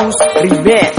os primeiros.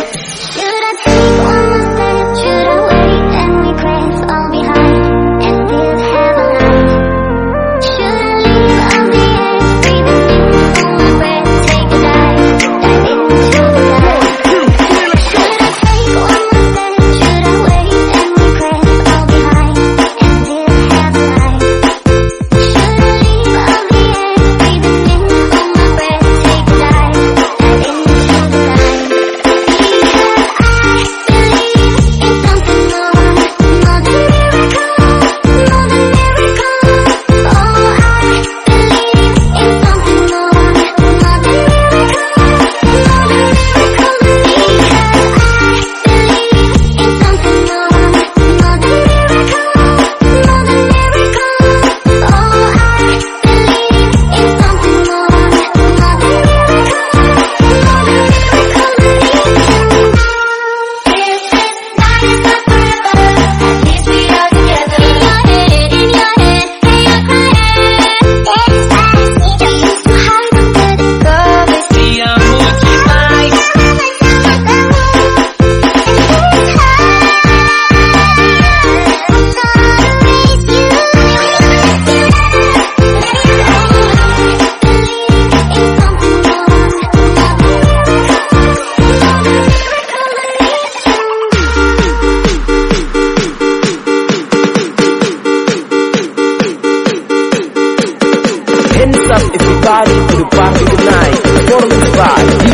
alive.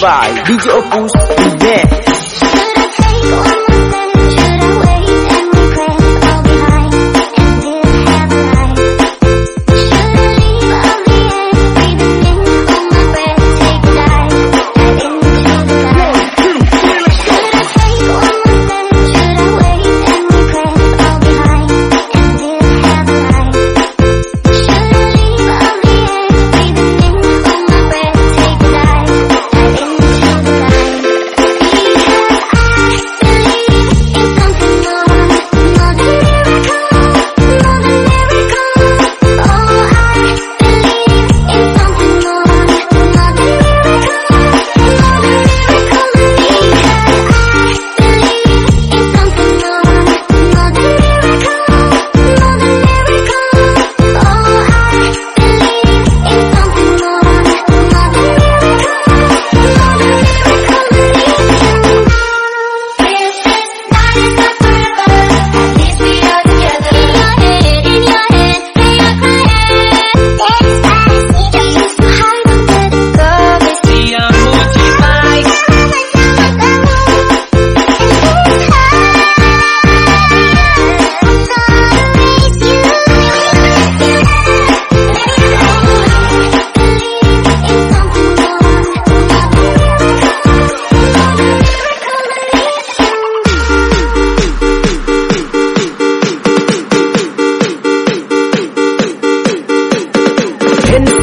by DJ Opus Dance.